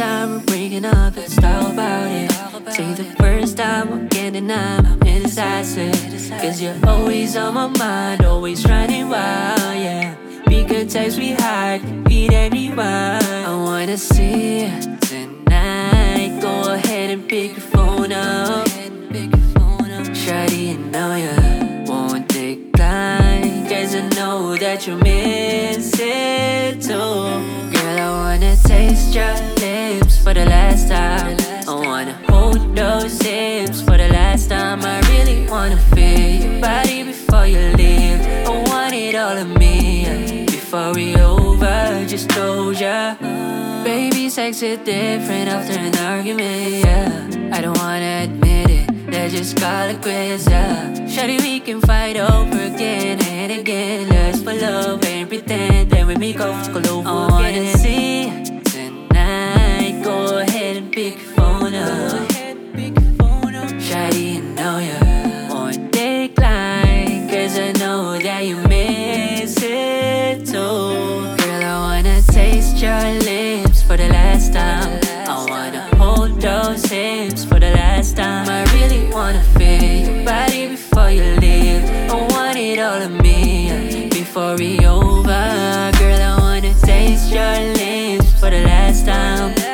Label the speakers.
Speaker 1: time we're breaking up, let's talk about it. Say the first time I can't deny I'm indecisive. Cause you're always on my mind, always running wild, yeah. We could text, we hide, beat anyone. I wanna see you tonight. Go ahead and pick your phone up. Shawty, you know you won't decline. Cause I know that you miss your lips for the last time. I wanna hold those hips for the last time. I really wanna feel your body before you leave. I want it all of me before we over. Just closure. Baby, sex is different after an argument, yeah. I don't wanna admit it. Let's just call it quits, yeah. Shawty, we can fight over again and again. Let's for love and pretend that we make up big phone up. Shawty, you know you won't decline. Cause I know that you miss it too. Girl, I wanna taste your lips for the last time. I wanna hold those hips for the last time. I really wanna feel your body before you leave. I want it all of me before we over. Girl, I wanna taste your lips for the last time.